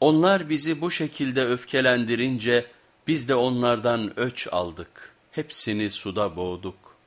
Onlar bizi bu şekilde öfkelendirince biz de onlardan öç aldık. Hepsini suda boğduk.